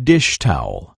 dish towel.